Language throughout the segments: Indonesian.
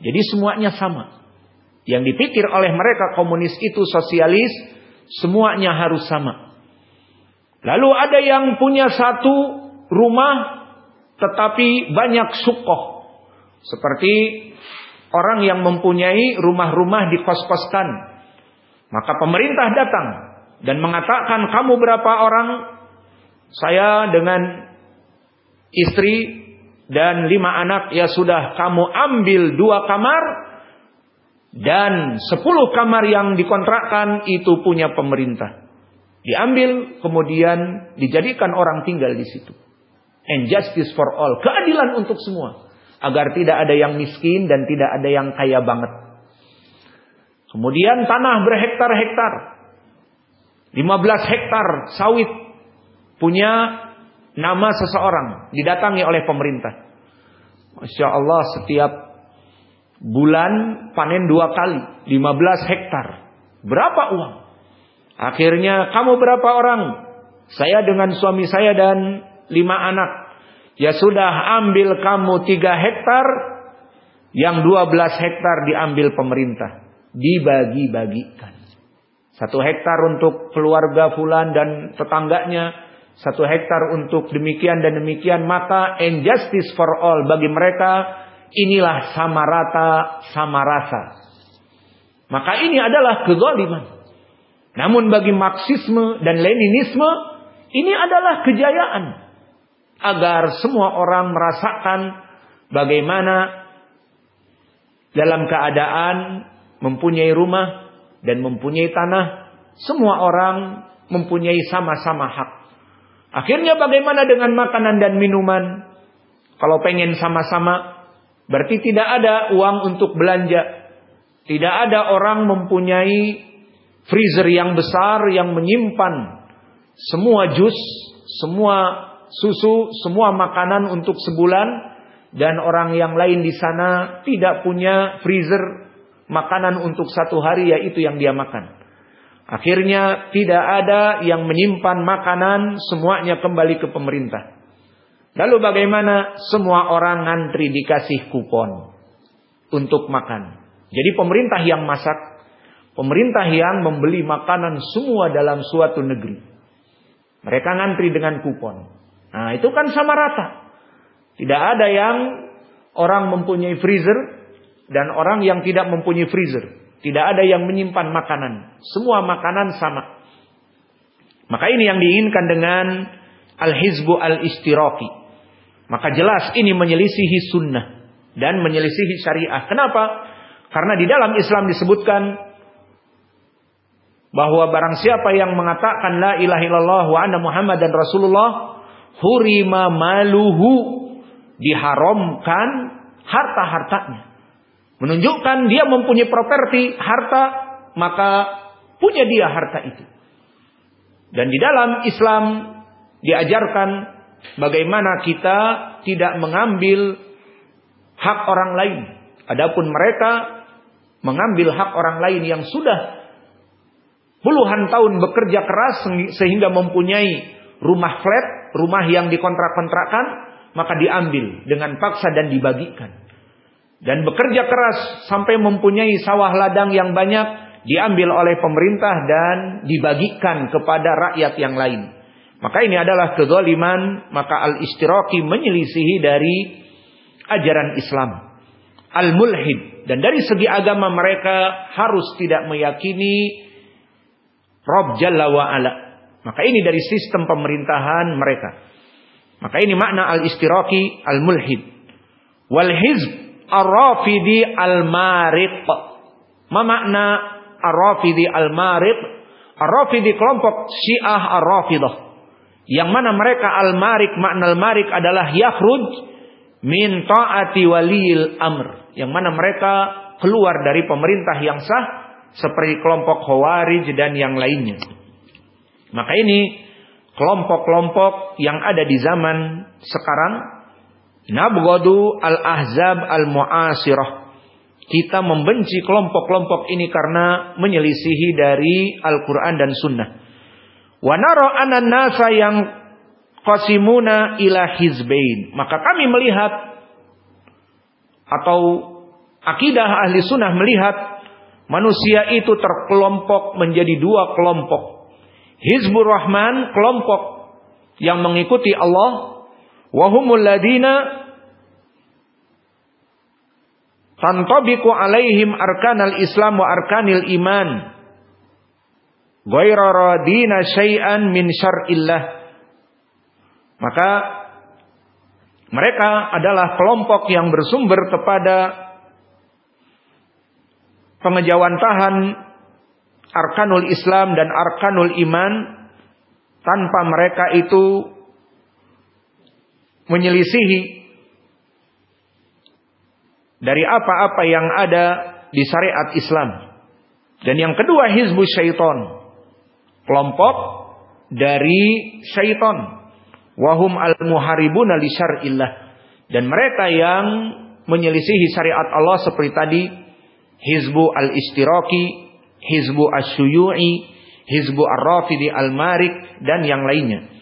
Jadi semuanya sama. Yang dipikir oleh mereka komunis itu sosialis, semuanya harus sama. Lalu ada yang punya satu rumah tetapi banyak sukoh. Seperti orang yang mempunyai rumah-rumah di kos-koskan. Maka pemerintah datang dan mengatakan kamu berapa orang? Saya dengan istri dan lima anak ya sudah kamu ambil dua kamar dan sepuluh kamar yang dikontrakkan itu punya pemerintah. Diambil kemudian dijadikan orang tinggal di situ. And justice for all, keadilan untuk semua agar tidak ada yang miskin dan tidak ada yang kaya banget. Kemudian tanah berhektar-hektar. 15 hektar sawit punya nama seseorang didatangi oleh pemerintah. Masya Allah setiap bulan panen dua kali 15 hektar. Berapa uang? Akhirnya kamu berapa orang? Saya dengan suami saya dan lima anak. Ya sudah ambil kamu tiga hektar. Yang dua belas hektar diambil pemerintah. Dibagi-bagikan. Satu hektar untuk keluarga fulan dan tetangganya satu hektar untuk demikian dan demikian maka injustice for all bagi mereka inilah sama rata sama rasa. Maka ini adalah kezaliman. Namun bagi marxisme dan leninisme ini adalah kejayaan. Agar semua orang merasakan bagaimana dalam keadaan mempunyai rumah dan mempunyai tanah semua orang mempunyai sama-sama hak Akhirnya bagaimana dengan makanan dan minuman? Kalau pengen sama-sama, berarti tidak ada uang untuk belanja. Tidak ada orang mempunyai freezer yang besar yang menyimpan semua jus, semua susu, semua makanan untuk sebulan dan orang yang lain di sana tidak punya freezer makanan untuk satu hari yaitu yang dia makan. Akhirnya tidak ada yang menyimpan makanan, semuanya kembali ke pemerintah. Lalu bagaimana semua orang ngantri dikasih kupon untuk makan. Jadi pemerintah yang masak, pemerintah yang membeli makanan semua dalam suatu negeri. Mereka ngantri dengan kupon. Nah, itu kan sama rata. Tidak ada yang orang mempunyai freezer dan orang yang tidak mempunyai freezer. Tidak ada yang menyimpan makanan. Semua makanan sama. Maka ini yang diinginkan dengan al-hizbu al-istiraki. Maka jelas ini menyelisihi sunnah dan menyelisihi syariah. Kenapa? Karena di dalam Islam disebutkan bahwa barang siapa yang mengatakan la ilaha illallah wa anna Muhammad dan Rasulullah hurima maluhu diharamkan harta-hartanya. Menunjukkan dia mempunyai properti, harta, maka punya dia harta itu. Dan di dalam Islam diajarkan bagaimana kita tidak mengambil hak orang lain. Adapun mereka mengambil hak orang lain yang sudah puluhan tahun bekerja keras sehingga mempunyai rumah flat, rumah yang dikontrak-kontrakkan, maka diambil dengan paksa dan dibagikan dan bekerja keras sampai mempunyai sawah ladang yang banyak diambil oleh pemerintah dan dibagikan kepada rakyat yang lain. Maka ini adalah kezaliman, maka al-istiraki menyelisihi dari ajaran Islam. Al-mulhid dan dari segi agama mereka harus tidak meyakini Rob Jalla wa ala. Maka ini dari sistem pemerintahan mereka. Maka ini makna al-istiraki al-mulhid. Wal hizb Ar-Rafidi Al-Mariq. Ma makna Ar-Rafidi Al-Mariq? Ar-Rafidi kelompok Syiah Ar-Rafidah. Yang mana mereka Al-Marik, makna Al-Marik adalah yakhruj min ta'ati waliyil amr. Yang mana mereka keluar dari pemerintah yang sah seperti kelompok Khawarij dan yang lainnya. Maka ini kelompok-kelompok yang ada di zaman sekarang Nabghadu al-ahzab al-mu'asirah. Kita membenci kelompok-kelompok ini karena menyelisihi dari Al-Quran dan Sunnah. Wa nara anan nasa yang qasimuna ila hizbain. Maka kami melihat atau Akidah ahli sunnah melihat manusia itu terkelompok menjadi dua kelompok. Hizbur Rahman kelompok yang mengikuti Allah. Wahumul ladina tantabiqu alaihim arkanal Islam wa arkanil iman. Ghaira radina syai'an min syar'illah. Maka mereka adalah kelompok yang bersumber kepada pengejawantahan arkanul Islam dan arkanul iman tanpa mereka itu menyelisihi dari apa-apa yang ada di syariat Islam. Dan yang kedua hizbu syaiton. Kelompok dari syaiton. Wahum al-muharibuna li syar'illah. Dan mereka yang menyelisihi syariat Allah seperti tadi. Hizbu al-istiraki. Hizbu as-suyu'i. Hizbu ar-rafidi al-marik. Dan yang lainnya.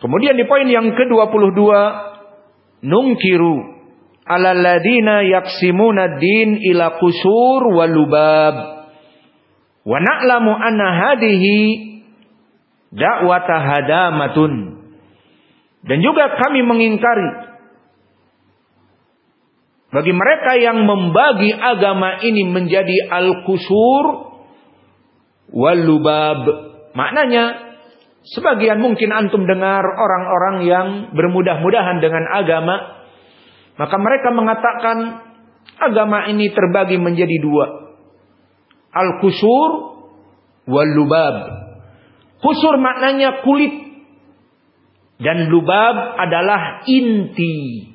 Kemudian di poin yang ke-22. Nungkiru ala ladina yaksimuna din ila kusur walubab wa na'lamu anna hadihi da'wata hadamatun dan juga kami mengingkari bagi mereka yang membagi agama ini menjadi al-kusur walubab maknanya sebagian mungkin antum dengar orang-orang yang bermudah-mudahan dengan agama maka mereka mengatakan agama ini terbagi menjadi dua. Al-kusur wal lubab. Kusur maknanya kulit dan lubab adalah inti.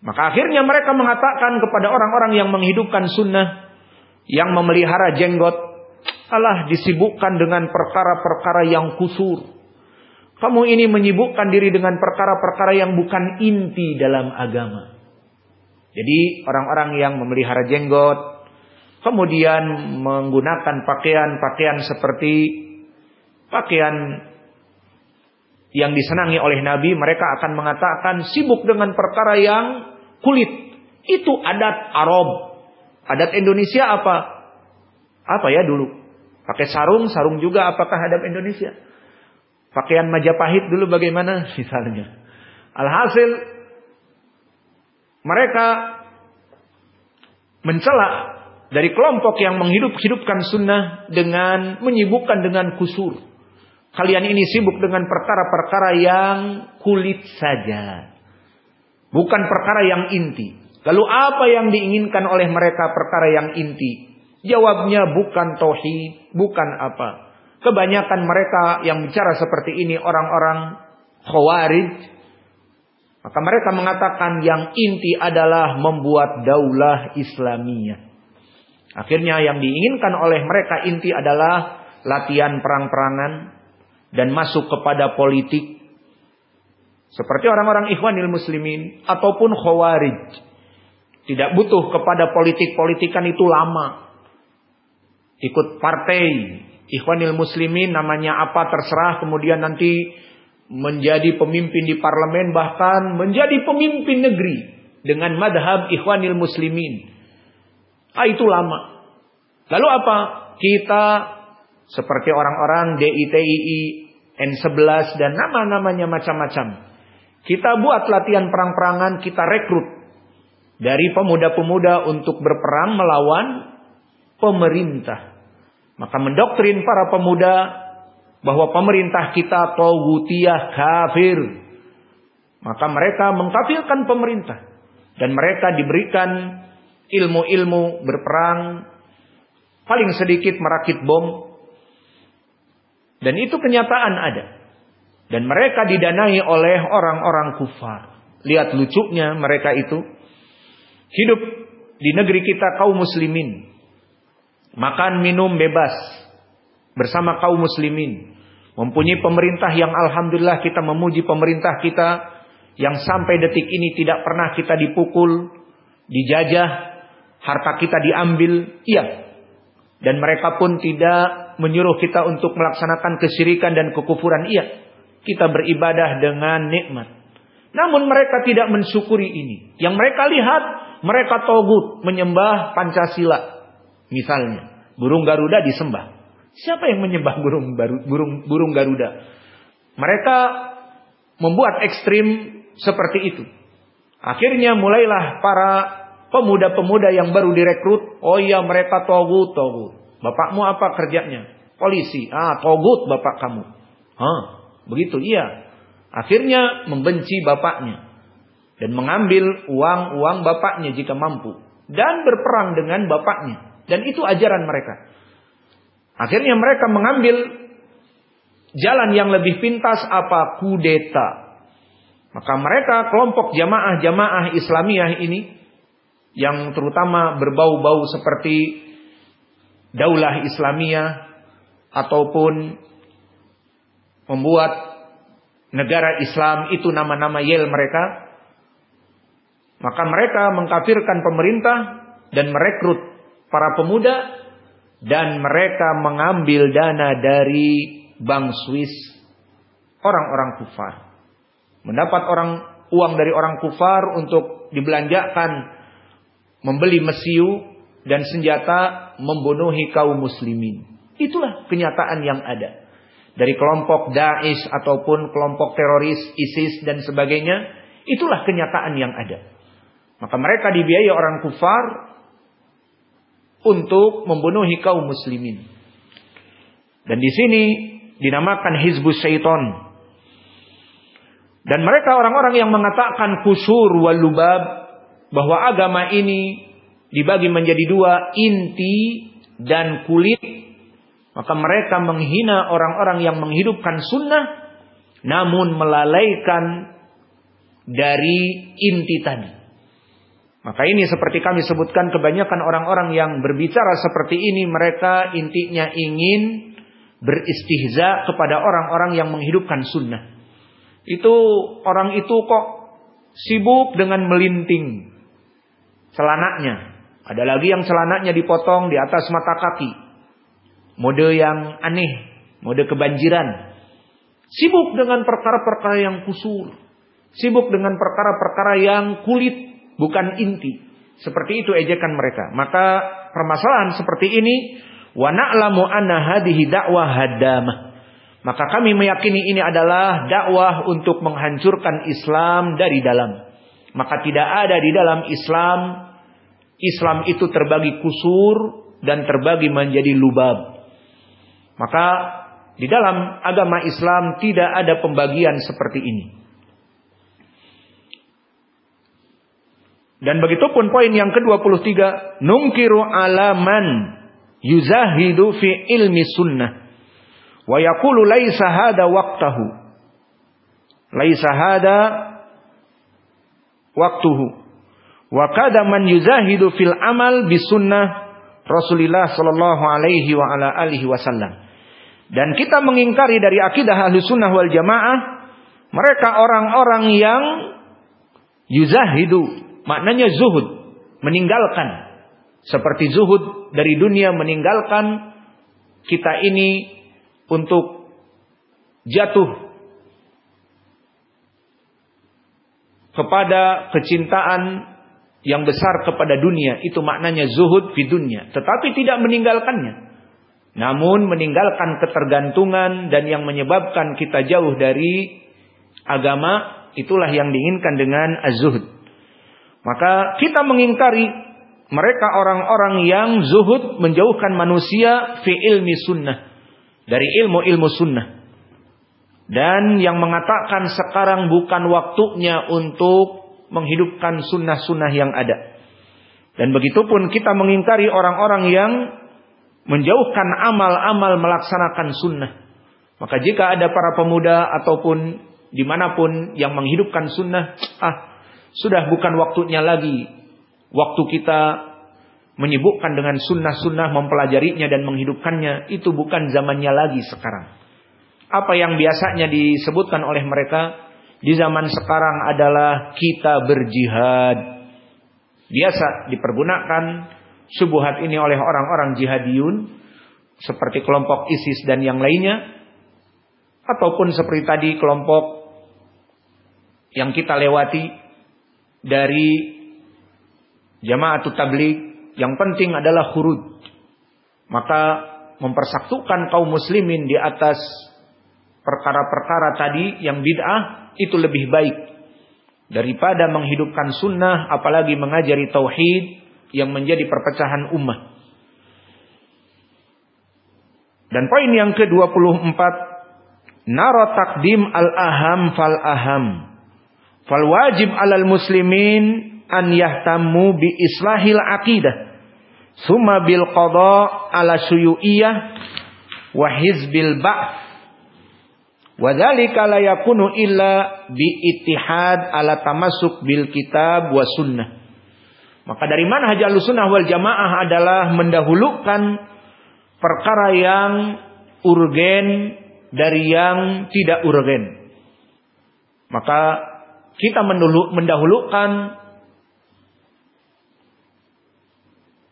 Maka akhirnya mereka mengatakan kepada orang-orang yang menghidupkan sunnah, yang memelihara jenggot, Allah disibukkan dengan perkara-perkara yang kusur. Kamu ini menyibukkan diri dengan perkara-perkara yang bukan inti dalam agama. Jadi orang-orang yang memelihara jenggot, kemudian menggunakan pakaian-pakaian seperti pakaian yang disenangi oleh Nabi, mereka akan mengatakan sibuk dengan perkara yang kulit. Itu adat Arab. Adat Indonesia apa? Apa ya dulu? Pakai sarung, sarung juga apakah adat Indonesia? Pakaian Majapahit dulu bagaimana misalnya. Alhasil mereka mencela dari kelompok yang menghidup-hidupkan sunnah dengan menyibukkan dengan kusur. Kalian ini sibuk dengan perkara-perkara yang kulit saja. Bukan perkara yang inti. Lalu apa yang diinginkan oleh mereka perkara yang inti? Jawabnya bukan tauhid, bukan apa. Kebanyakan mereka yang bicara seperti ini orang-orang khawarij. Maka mereka mengatakan yang inti adalah membuat daulah Islamiyah. Akhirnya yang diinginkan oleh mereka inti adalah latihan perang-perangan dan masuk kepada politik. Seperti orang-orang ikhwanil muslimin ataupun khawarij. Tidak butuh kepada politik-politikan itu lama. Ikut partai, Ikhwanil muslimin namanya apa terserah kemudian nanti menjadi pemimpin di parlemen bahkan menjadi pemimpin negeri dengan madhab ikhwanil muslimin. Ah itu lama. Lalu apa? Kita seperti orang-orang DITII, N11 dan nama-namanya macam-macam. Kita buat latihan perang-perangan, kita rekrut dari pemuda-pemuda untuk berperang melawan pemerintah. Maka mendoktrin para pemuda bahwa pemerintah kita tawutiyah kafir. Maka mereka mengkafirkan pemerintah. Dan mereka diberikan ilmu-ilmu berperang. Paling sedikit merakit bom. Dan itu kenyataan ada. Dan mereka didanai oleh orang-orang kufar. Lihat lucunya mereka itu. Hidup di negeri kita kaum muslimin. Makan minum bebas bersama kaum muslimin. Mempunyai pemerintah yang alhamdulillah kita memuji pemerintah kita yang sampai detik ini tidak pernah kita dipukul, dijajah, harta kita diambil. Iya. Dan mereka pun tidak menyuruh kita untuk melaksanakan kesyirikan dan kekufuran. Iya. Kita beribadah dengan nikmat. Namun mereka tidak mensyukuri ini. Yang mereka lihat, mereka togut menyembah Pancasila. Misalnya, burung Garuda disembah. Siapa yang menyembah burung, burung, burung Garuda? Mereka membuat ekstrim seperti itu. Akhirnya mulailah para pemuda-pemuda yang baru direkrut. Oh iya mereka togut, togut. Bapakmu apa kerjanya? Polisi. Ah, togut bapak kamu. Hah, begitu iya. Akhirnya membenci bapaknya dan mengambil uang-uang bapaknya jika mampu dan berperang dengan bapaknya dan itu ajaran mereka. Akhirnya mereka mengambil jalan yang lebih pintas apa kudeta. Maka mereka kelompok jamaah-jamaah Islamiyah ini yang terutama berbau-bau seperti daulah Islamiyah ataupun membuat negara Islam itu nama-nama yel mereka, maka mereka mengkafirkan pemerintah dan merekrut para pemuda dan mereka mengambil dana dari bank Swiss orang-orang kufar. Mendapat orang uang dari orang kufar untuk dibelanjakan membeli mesiu dan senjata membunuhi kaum muslimin. Itulah kenyataan yang ada dari kelompok Daesh ataupun kelompok teroris ISIS dan sebagainya, itulah kenyataan yang ada. Maka mereka dibiayai orang kufar untuk membunuhi kaum muslimin. Dan di sini dinamakan Hizbus Syaiton. Dan mereka orang-orang yang mengatakan kusur wal lubab bahwa agama ini dibagi menjadi dua, inti dan kulit maka mereka menghina orang-orang yang menghidupkan sunnah namun melalaikan dari inti tadi. Maka ini seperti kami sebutkan kebanyakan orang-orang yang berbicara seperti ini mereka intinya ingin beristihza kepada orang-orang yang menghidupkan sunnah. Itu orang itu kok sibuk dengan melinting celananya. Ada lagi yang celananya dipotong di atas mata kaki mode yang aneh, mode kebanjiran. Sibuk dengan perkara-perkara yang kusur. Sibuk dengan perkara-perkara yang kulit, bukan inti. Seperti itu ejekan mereka. Maka permasalahan seperti ini, wa na'lamu anna hadhihi dakwah hadamah. Maka kami meyakini ini adalah dakwah untuk menghancurkan Islam dari dalam. Maka tidak ada di dalam Islam Islam itu terbagi kusur dan terbagi menjadi lubab. Maka di dalam agama Islam tidak ada pembagian seperti ini. Dan begitupun poin yang ke-23, nungkiru alaman yuzahidu fi ilmi sunnah. Wa yaqulu laisa hada waqtahu. Laisa hada waktuhu. Wa kada man yuzahidu fil amal bisunnah Rasulullah sallallahu alaihi wa ala alihi wasallam. Dan kita mengingkari dari akidah ahli sunnah wal jamaah. Mereka orang-orang yang yuzahidu. Maknanya zuhud. Meninggalkan. Seperti zuhud dari dunia meninggalkan kita ini untuk jatuh kepada kecintaan yang besar kepada dunia itu maknanya zuhud di dunia tetapi tidak meninggalkannya namun meninggalkan ketergantungan dan yang menyebabkan kita jauh dari agama itulah yang diinginkan dengan az-zuhud. Maka kita mengingkari mereka orang-orang yang zuhud menjauhkan manusia fi ilmi sunnah dari ilmu-ilmu sunnah. Dan yang mengatakan sekarang bukan waktunya untuk menghidupkan sunnah-sunnah yang ada. Dan begitupun kita mengingkari orang-orang yang menjauhkan amal-amal melaksanakan sunnah. Maka jika ada para pemuda ataupun di mana pun yang menghidupkan sunnah, ah sudah bukan waktunya lagi. Waktu kita menyibukkan dengan sunnah-sunnah, mempelajarinya dan menghidupkannya, itu bukan zamannya lagi sekarang. Apa yang biasanya disebutkan oleh mereka di zaman sekarang adalah kita berjihad. Biasa dipergunakan subuhat ini oleh orang-orang jihadiyun seperti kelompok ISIS dan yang lainnya ataupun seperti tadi kelompok yang kita lewati dari jamaah tabligh yang penting adalah khurud. Maka mempersatukan kaum muslimin di atas perkara-perkara tadi yang bid'ah itu lebih baik daripada menghidupkan sunnah apalagi mengajari tauhid yang menjadi perpecahan ummah. Dan poin yang ke-24 nara takdim al-aham fal aham. Fal wajib alal muslimin an yahtammu bi islahil aqidah. Summa bil qada ala suyuiyah wa hizbil ba'th. Wa dzalika la yakunu illa bi ittihad ala tamasuk bil kitab wa sunnah. Maka dari mana hajal sunnah wal jamaah adalah mendahulukan perkara yang urgen dari yang tidak urgen. Maka kita mendahulukan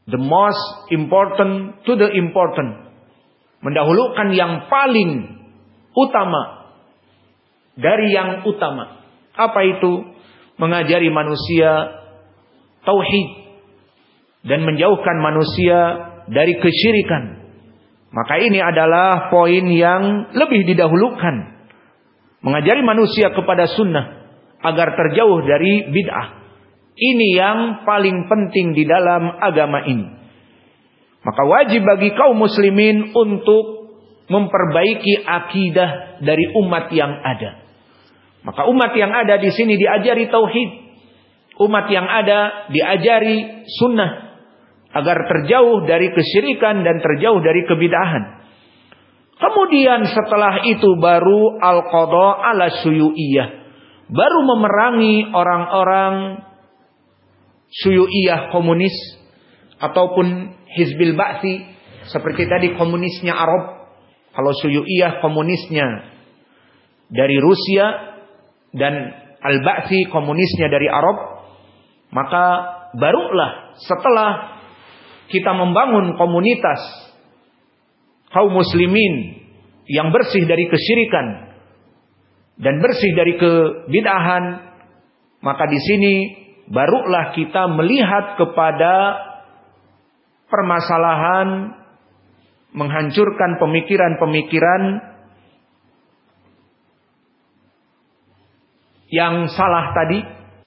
the most important to the important. Mendahulukan yang paling utama dari yang utama. Apa itu? Mengajari manusia tauhid dan menjauhkan manusia dari kesyirikan. Maka ini adalah poin yang lebih didahulukan. Mengajari manusia kepada sunnah agar terjauh dari bid'ah. Ini yang paling penting di dalam agama ini. Maka wajib bagi kaum muslimin untuk memperbaiki akidah dari umat yang ada. Maka umat yang ada di sini diajari tauhid. Umat yang ada diajari sunnah agar terjauh dari kesyirikan dan terjauh dari kebidahan. Kemudian setelah itu baru al-qadha ala suyuiyah. Baru memerangi orang-orang suyuiyah komunis ataupun hizbil ba'si seperti tadi komunisnya Arab. Kalau suyuiyah komunisnya dari Rusia dan al-ba'si komunisnya dari Arab, maka barulah setelah kita membangun komunitas kaum muslimin yang bersih dari kesyirikan dan bersih dari kebidahan, maka di sini barulah kita melihat kepada permasalahan menghancurkan pemikiran-pemikiran yang salah tadi